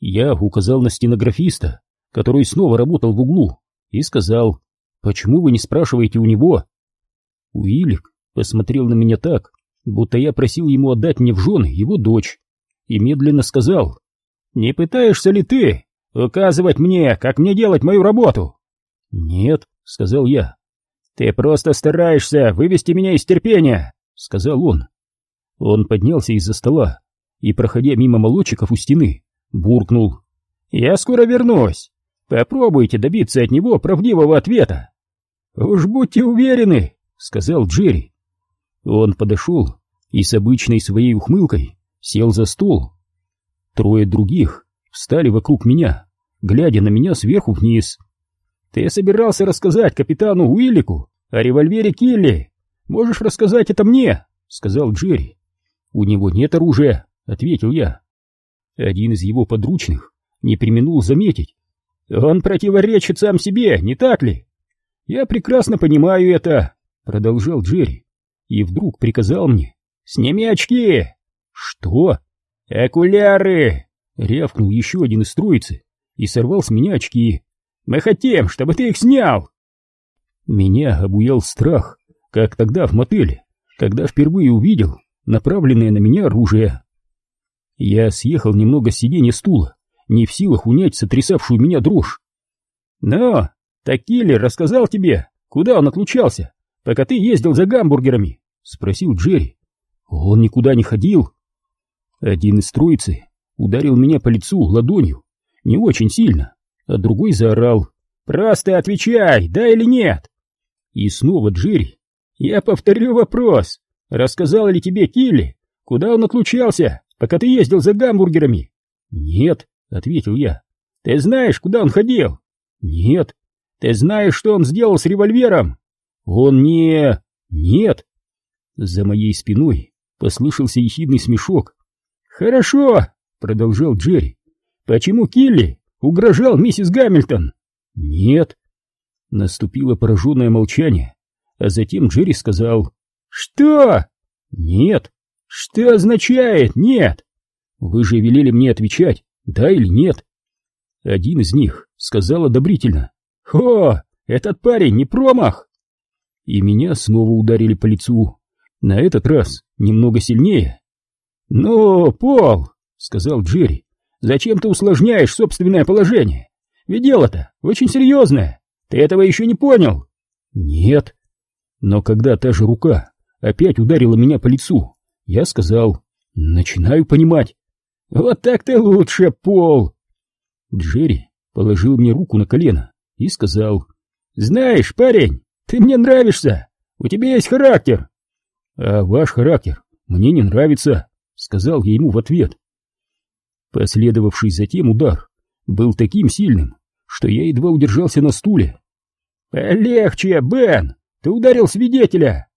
Я указал на стенографиста, который снова работал в углу, и сказал, «Почему вы не спрашиваете у него?» Уилик посмотрел на меня так, будто я просил ему отдать мне в жены его дочь, и медленно сказал, «Не пытаешься ли ты указывать мне, как мне делать мою работу?» «Нет», — сказал я. «Ты просто стараешься вывести меня из терпения», — сказал он. Он поднялся из-за стола и, проходя мимо молодчиков у стены, буркнул. «Я скоро вернусь. Попробуйте добиться от него правдивого ответа». «Уж будьте уверены», — сказал Джерри. Он подошел и с обычной своей ухмылкой сел за стол. Трое других встали вокруг меня, глядя на меня сверху вниз. «Ты собирался рассказать капитану Уиллику о револьвере Килли? Можешь рассказать это мне?» — сказал Джерри. «У него нет оружия», — ответил я. Один из его подручных не применул заметить. «Он противоречит сам себе, не так ли?» «Я прекрасно понимаю это», — продолжал Джерри, и вдруг приказал мне. «Сними очки!» «Что?» «Окуляры!» — рявкнул еще один из троицы и сорвал с меня очки. «Мы хотим, чтобы ты их снял!» Меня обуял страх, как тогда в мотеле, когда впервые увидел направленное на меня оружие. Я съехал немного с сиденья стула, не в силах унять сотрясавшую меня дрожь. «Но, так киллер рассказал тебе, куда он отлучался, пока ты ездил за гамбургерами?» — спросил Джерри. «Он никуда не ходил». Один из троицы ударил меня по лицу ладонью, не очень сильно, а другой заорал. «Просто отвечай, да или нет?» И снова Джерри. «Я повторю вопрос. Рассказал ли тебе Килли, куда он отлучался?» Пока ты ездил за гамбургерами? Нет, ответил я. Ты знаешь, куда он ходил? Нет. Ты знаешь, что он сделал с револьвером? Он не... Нет. За моей спиной послышался ехидный смешок. Хорошо, продолжал Джерри. Почему Килли угрожал миссис Гамильтон? Нет. Наступило пораженное молчание, а затем Джерри сказал. Что? Нет. Что означает «нет»? Вы же велели мне отвечать, да или нет. Один из них сказал одобрительно. «О, этот парень не промах!» И меня снова ударили по лицу. На этот раз немного сильнее. «Ну, Пол!» — сказал Джерри. «Зачем ты усложняешь собственное положение? Ведь дело-то очень серьезное. Ты этого еще не понял?» «Нет». Но когда та же рука опять ударила меня по лицу, я сказал, начинаю понимать. Вот так-то лучше, Пол. Джерри положил мне руку на колено и сказал, знаешь, парень, ты мне нравишься, у тебя есть характер. А ваш характер мне не нравится, сказал я ему в ответ. Последовавший затем удар был таким сильным, что я едва удержался на стуле. «Полегче, Бен! Ты ударил свидетеля!»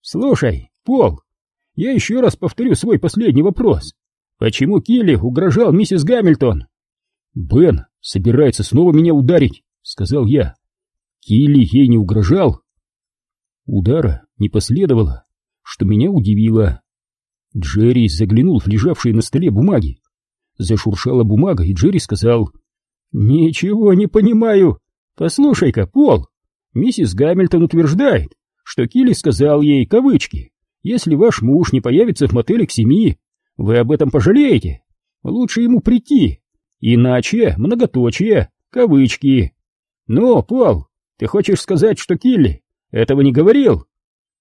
«Слушай, Пол, я еще раз повторю свой последний вопрос. Почему Килли угрожал миссис Гамильтон? Бен собирается снова меня ударить, сказал я. Килли ей не угрожал. Удара не последовало, что меня удивило. Джерри заглянул в лежавшие на столе бумаги. Зашуршала бумага, и Джерри сказал, «Ничего не понимаю. Послушай-ка, Пол, миссис Гамильтон утверждает, что Килли сказал ей, кавычки, если ваш муж не появится в мотеле к семи, вы об этом пожалеете. Лучше ему прийти. Иначе многоточие, кавычки. Ну, Пол, ты хочешь сказать, что Килли этого не говорил?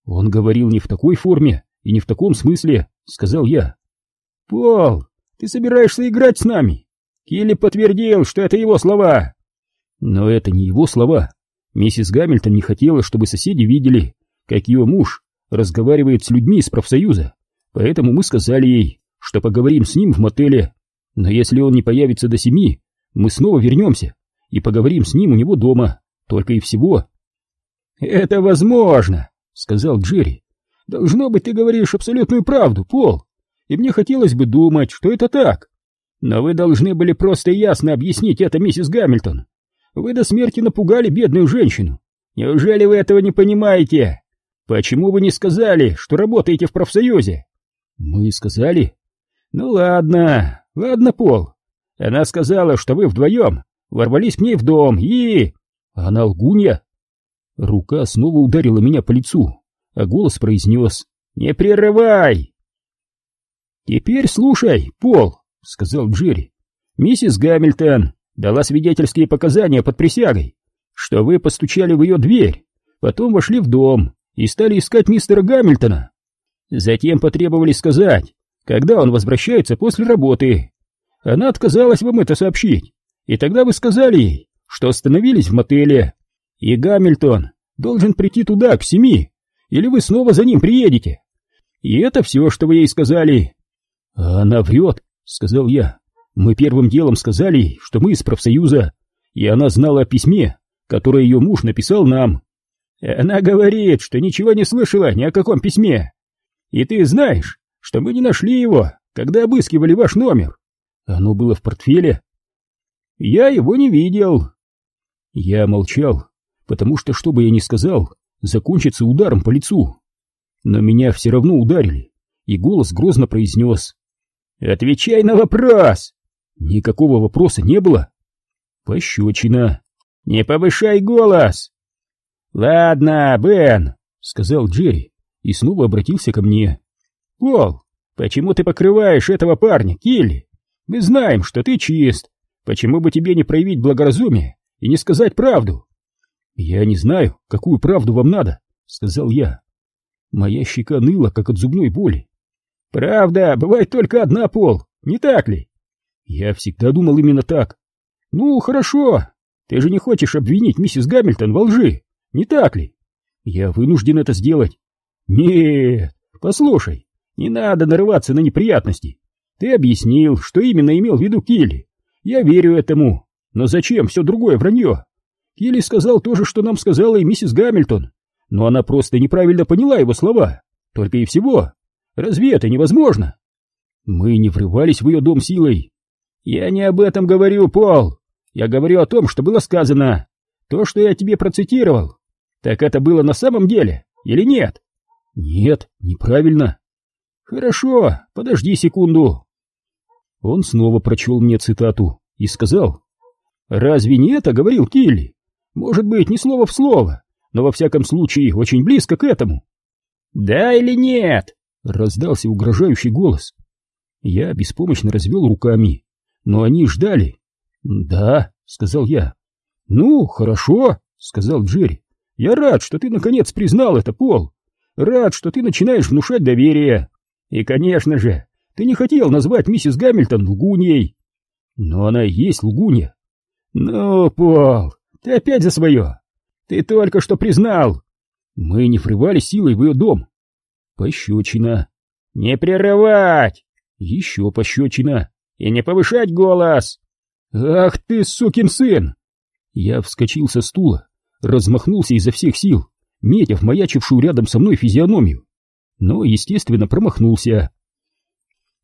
Он говорил не в такой форме и не в таком смысле, сказал я. Пол, ты собираешься играть с нами? Килли подтвердил, что это его слова. Но это не его слова. Миссис Гамильтон не хотела, чтобы соседи видели, как ее муж разговаривает с людьми из профсоюза, поэтому мы сказали ей, что поговорим с ним в мотеле. Но если он не появится до семи, мы снова вернемся и поговорим с ним у него дома, только и всего. «Это возможно», — сказал Джерри. «Должно быть, ты говоришь абсолютную правду, Пол, и мне хотелось бы думать, что это так. Но вы должны были просто ясно объяснить это, миссис Гамильтон. Вы до смерти напугали бедную женщину. Неужели вы этого не понимаете?» Почему вы не сказали, что работаете в профсоюзе? Мы сказали. Ну ладно, ладно, Пол. Она сказала, что вы вдвоем ворвались к ней в дом и... Она лгунья. Рука снова ударила меня по лицу, а голос произнес «Не прерывай!» «Теперь слушай, Пол», — сказал Джерри. «Миссис Гамильтон дала свидетельские показания под присягой, что вы постучали в ее дверь, потом вошли в дом и стали искать мистера Гамильтона. Затем потребовали сказать, когда он возвращается после работы. Она отказалась вам это сообщить, и тогда вы сказали ей, что остановились в мотеле, и Гамильтон должен прийти туда к семи, или вы снова за ним приедете. И это все, что вы ей сказали. Она врет, сказал я. Мы первым делом сказали что мы из профсоюза, и она знала о письме, которое ее муж написал нам. Она говорит, что ничего не слышала ни о каком письме. И ты знаешь, что мы не нашли его, когда обыскивали ваш номер. Оно было в портфеле. Я его не видел. Я молчал, потому что, что бы я ни сказал, закончится ударом по лицу. Но меня все равно ударили, и голос грозно произнес. «Отвечай на вопрос!» Никакого вопроса не было. Пощечина. «Не повышай голос!» «Ладно, Бен», — сказал Джерри и снова обратился ко мне. «Пол, почему ты покрываешь этого парня, Килли? Мы знаем, что ты чист. Почему бы тебе не проявить благоразумие и не сказать правду?» «Я не знаю, какую правду вам надо», — сказал я. Моя щека ныла, как от зубной боли. «Правда, бывает только одна, Пол, не так ли?» «Я всегда думал именно так». «Ну, хорошо. Ты же не хочешь обвинить миссис Гамильтон во лжи, не так ли? Я вынужден это сделать. Нет, послушай, не надо нарываться на неприятности. Ты объяснил, что именно имел в виду Килли. Я верю этому. Но зачем все другое вранье? Килли сказал то же, что нам сказала и миссис Гамильтон. Но она просто неправильно поняла его слова. Только и всего. Разве это невозможно? Мы не врывались в ее дом силой. Я не об этом говорю, Пол. Я говорю о том, что было сказано. То, что я тебе процитировал. Так это было на самом деле или нет? Нет, неправильно. Хорошо, подожди секунду. Он снова прочел мне цитату и сказал. Разве не это говорил Килли? Может быть, не слово в слово, но во всяком случае очень близко к этому. Да или нет? Раздался угрожающий голос. Я беспомощно развел руками, но они ждали. Да, сказал я. Ну, хорошо, сказал Джерри. Я рад, что ты наконец признал это, Пол. Рад, что ты начинаешь внушать доверие. И, конечно же, ты не хотел назвать миссис Гамильтон лгуньей. Но она и есть лгунья. Ну, Пол, ты опять за свое. Ты только что признал. Мы не врывали силой в ее дом. Пощечина. Не прерывать. Еще пощечина. И не повышать голос. Ах ты, сукин сын. Я вскочил со стула, размахнулся изо всех сил метя в маячившую рядом со мной физиономию, но, естественно, промахнулся.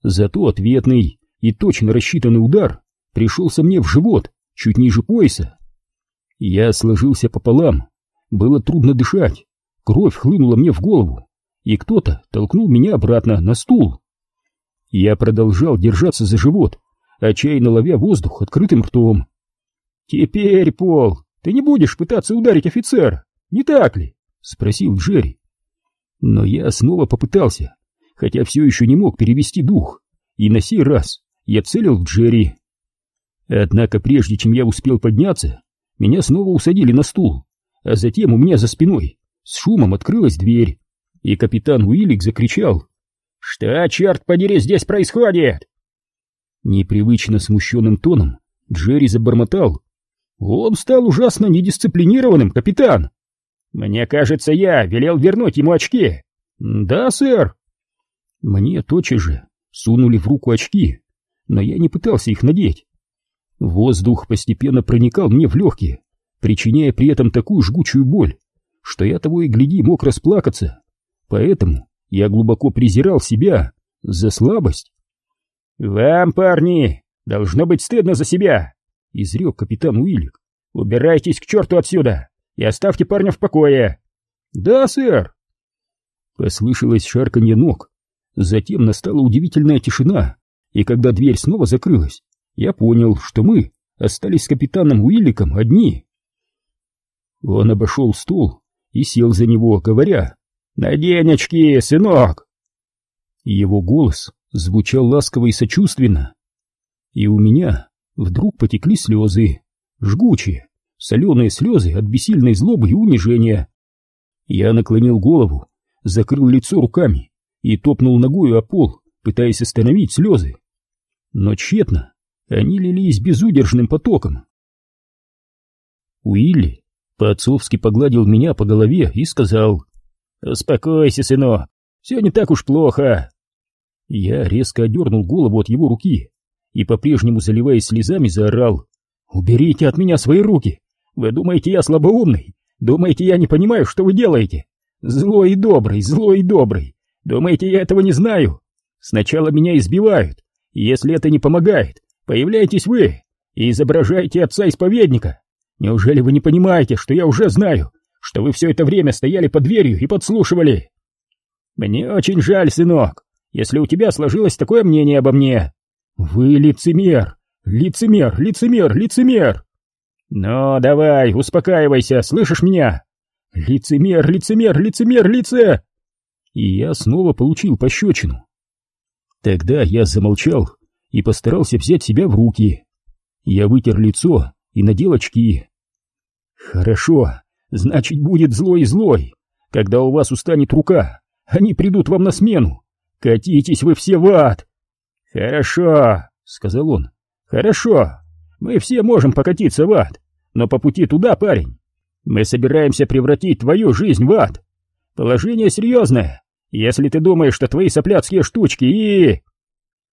Зато ответный и точно рассчитанный удар пришелся мне в живот, чуть ниже пояса. Я сложился пополам, было трудно дышать, кровь хлынула мне в голову, и кто-то толкнул меня обратно на стул. Я продолжал держаться за живот, отчаянно ловя воздух открытым ртом. «Теперь, Пол, ты не будешь пытаться ударить офицера, не так ли?» — спросил Джерри. Но я снова попытался, хотя все еще не мог перевести дух, и на сей раз я целил в Джерри. Однако прежде чем я успел подняться, меня снова усадили на стул, а затем у меня за спиной с шумом открылась дверь, и капитан Уиллик закричал «Что, черт подери, здесь происходит?» Непривычно смущенным тоном Джерри забормотал «Он стал ужасно недисциплинированным, капитан!» Мне кажется, я велел вернуть ему очки. Да, сэр. Мне тотчас же сунули в руку очки, но я не пытался их надеть. Воздух постепенно проникал мне в легкие, причиняя при этом такую жгучую боль, что я того и гляди мог расплакаться. Поэтому я глубоко презирал себя за слабость. «Вам, парни, должно быть стыдно за себя!» — изрек капитан Уиллик. «Убирайтесь к черту отсюда! и оставьте парня в покое. Да, сэр. Послышалось шарканье ног. Затем настала удивительная тишина, и когда дверь снова закрылась, я понял, что мы остались с капитаном Уилликом одни. Он обошел стол и сел за него, говоря «Надень очки, сынок!» Его голос звучал ласково и сочувственно. И у меня вдруг потекли слезы, жгучие, соленые слезы от бессильной злобы и унижения. Я наклонил голову, закрыл лицо руками и топнул ногою о пол, пытаясь остановить слезы. Но тщетно, они лились безудержным потоком. Уилли по-отцовски погладил меня по голове и сказал «Успокойся, сынок, все не так уж плохо». Я резко одернул голову от его руки и, по-прежнему заливаясь слезами, заорал «Уберите от меня свои руки! Вы думаете, я слабоумный? Думаете, я не понимаю, что вы делаете? Злой и добрый, злой и добрый! Думаете, я этого не знаю? Сначала меня избивают, и если это не помогает, появляетесь вы и изображаете отца-исповедника. Неужели вы не понимаете, что я уже знаю, что вы все это время стояли под дверью и подслушивали? Мне очень жаль, сынок, если у тебя сложилось такое мнение обо мне. Вы лицемер, лицемер, лицемер, лицемер. Ну, давай, успокаивайся, слышишь меня? Лицемер, лицемер, лицемер, лице... И я снова получил пощечину. Тогда я замолчал и постарался взять себя в руки. Я вытер лицо и надел очки. Хорошо, значит, будет злой-злой. Когда у вас устанет рука, они придут вам на смену. Катитесь вы все в ад. Хорошо, сказал он. Хорошо. Мы все можем покатиться в ад, но по пути туда, парень, мы собираемся превратить твою жизнь в ад. Положение серьезное, если ты думаешь, что твои сопляцкие штучки и...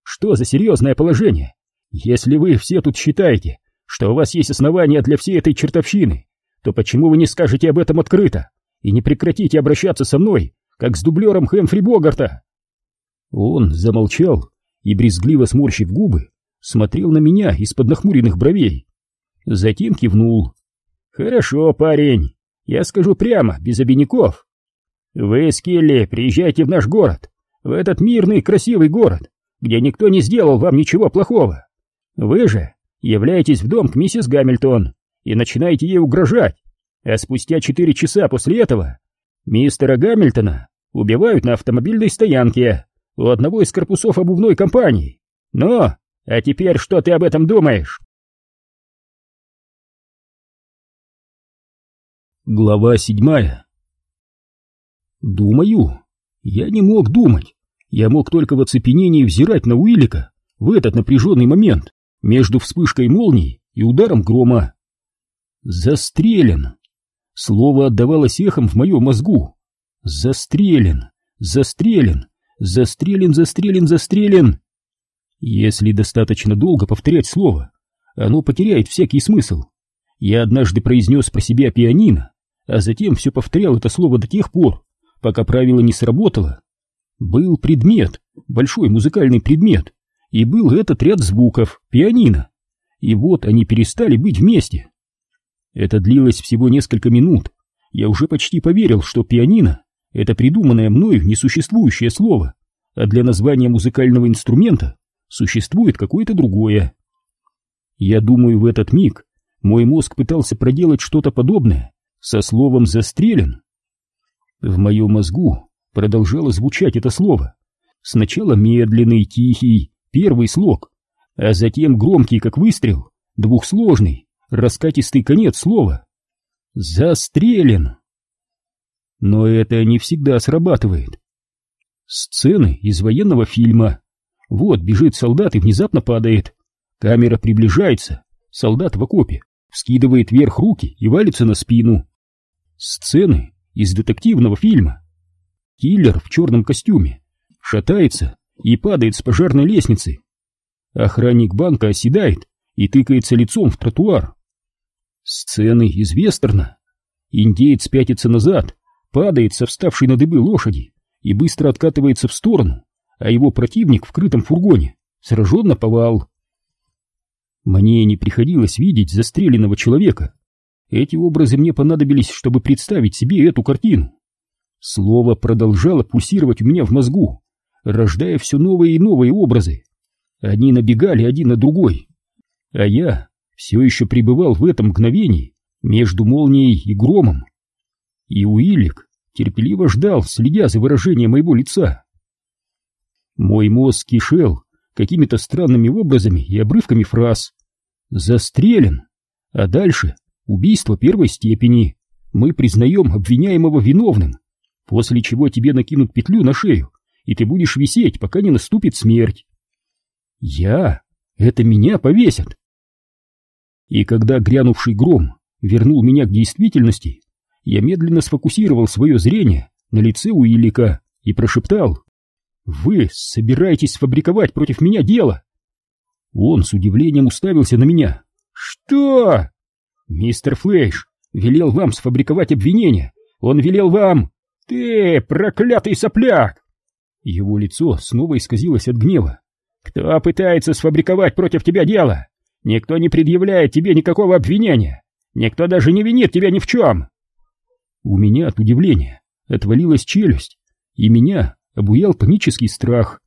Что за серьезное положение? Если вы все тут считаете, что у вас есть основания для всей этой чертовщины, то почему вы не скажете об этом открыто и не прекратите обращаться со мной, как с дублером Хэмфри Богарта?» Он замолчал и, брезгливо сморщив губы, смотрел на меня из-под нахмуренных бровей. Затем кивнул. «Хорошо, парень, я скажу прямо, без обиняков. Вы, Скелли, приезжайте в наш город, в этот мирный, красивый город, где никто не сделал вам ничего плохого. Вы же являетесь в дом к миссис Гамильтон и начинаете ей угрожать, а спустя четыре часа после этого мистера Гамильтона убивают на автомобильной стоянке у одного из корпусов обувной компании. Ну, а теперь что ты об этом думаешь? Глава седьмая Думаю. Я не мог думать. Я мог только в оцепенении взирать на Уиллика в этот напряженный момент между вспышкой молнии и ударом грома. Застрелен. Слово отдавалось эхом в моем мозгу. Застрелен, застрелен, застрелен, застрелен, застрелен. Если достаточно долго повторять слово, оно потеряет всякий смысл. Я однажды произнес про себя пианино, а затем все повторял это слово до тех пор, пока правило не сработало. Был предмет, большой музыкальный предмет, и был этот ряд звуков, пианино. И вот они перестали быть вместе. Это длилось всего несколько минут. Я уже почти поверил, что пианино — это придуманное мною несуществующее слово, а для названия музыкального инструмента существует какое-то другое. Я думаю, в этот миг мой мозг пытался проделать что-то подобное со словом «застрелен». В моем мозгу продолжало звучать это слово. Сначала медленный, тихий, первый слог, а затем громкий, как выстрел, двухсложный, раскатистый конец слова. Застрелен. Но это не всегда срабатывает. Сцены из военного фильма. Вот бежит солдат и внезапно падает. Камера приближается. Солдат в окопе вскидывает вверх руки и валится на спину. Сцены из детективного фильма. Киллер в черном костюме шатается и падает с пожарной лестницы. Охранник банка оседает и тыкается лицом в тротуар. Сцены из вестерна. Индеец пятится назад, падает со вставшей на дыбы лошади и быстро откатывается в сторону, а его противник в крытом фургоне сражен на повал. Мне не приходилось видеть застреленного человека. Эти образы мне понадобились, чтобы представить себе эту картину. Слово продолжало пульсировать у меня в мозгу, рождая все новые и новые образы. Они набегали один на другой, А я все еще пребывал в этом мгновении между молнией и громом. И Уиллик терпеливо ждал, следя за выражением моего лица. Мой мозг кишел какими-то странными образами и обрывками фраз. «Застрелен!» А дальше убийство первой степени. Мы признаем обвиняемого виновным, после чего тебе накинут петлю на шею, и ты будешь висеть, пока не наступит смерть. Я? Это меня повесят? И когда грянувший гром вернул меня к действительности, я медленно сфокусировал свое зрение на лице Уиллика и прошептал «Вы собираетесь сфабриковать против меня дело?» Он с удивлением уставился на меня. «Что?» «Мистер Флейш велел вам сфабриковать обвинение. Он велел вам...» «Ты проклятый сопляк!» Его лицо снова исказилось от гнева. «Кто пытается сфабриковать против тебя дело? Никто не предъявляет тебе никакого обвинения. Никто даже не винит тебя ни в чем!» У меня от удивления отвалилась челюсть, и меня обуял панический страх.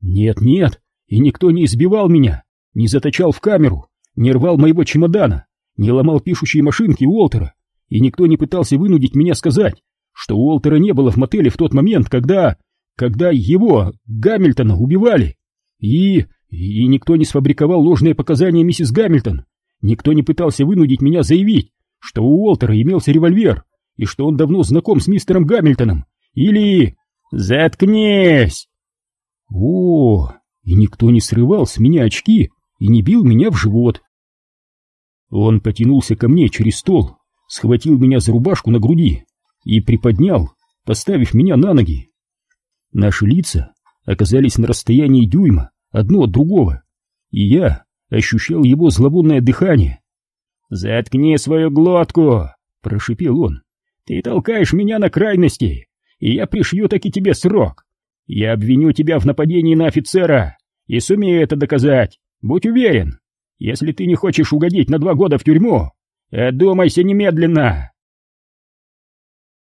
«Нет-нет, и никто не избивал меня, не заточал в камеру, не рвал моего чемодана, не ломал пишущие машинки Уолтера, и никто не пытался вынудить меня сказать, что Уолтера не было в мотеле в тот момент, когда... когда его, Гамильтона, убивали. И... и никто не сфабриковал ложные показания миссис Гамильтон. Никто не пытался вынудить меня заявить, что у Уолтера имелся револьвер, и что он давно знаком с мистером Гамильтоном. Или... Заткнись! О, и никто не срывал с меня очки и не бил меня в живот. Он потянулся ко мне через стол, схватил меня за рубашку на груди и приподнял, поставив меня на ноги. Наши лица оказались на расстоянии дюйма одно от другого, и я ощущал его зловонное дыхание. «Заткни свою глотку!» — прошипел он. «Ты толкаешь меня на крайности, и я пришью таки тебе срок. Я обвиню тебя в нападении на офицера и сумею это доказать, будь уверен. Если ты не хочешь угодить на два года в тюрьму, одумайся немедленно!»